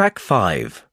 Track 5.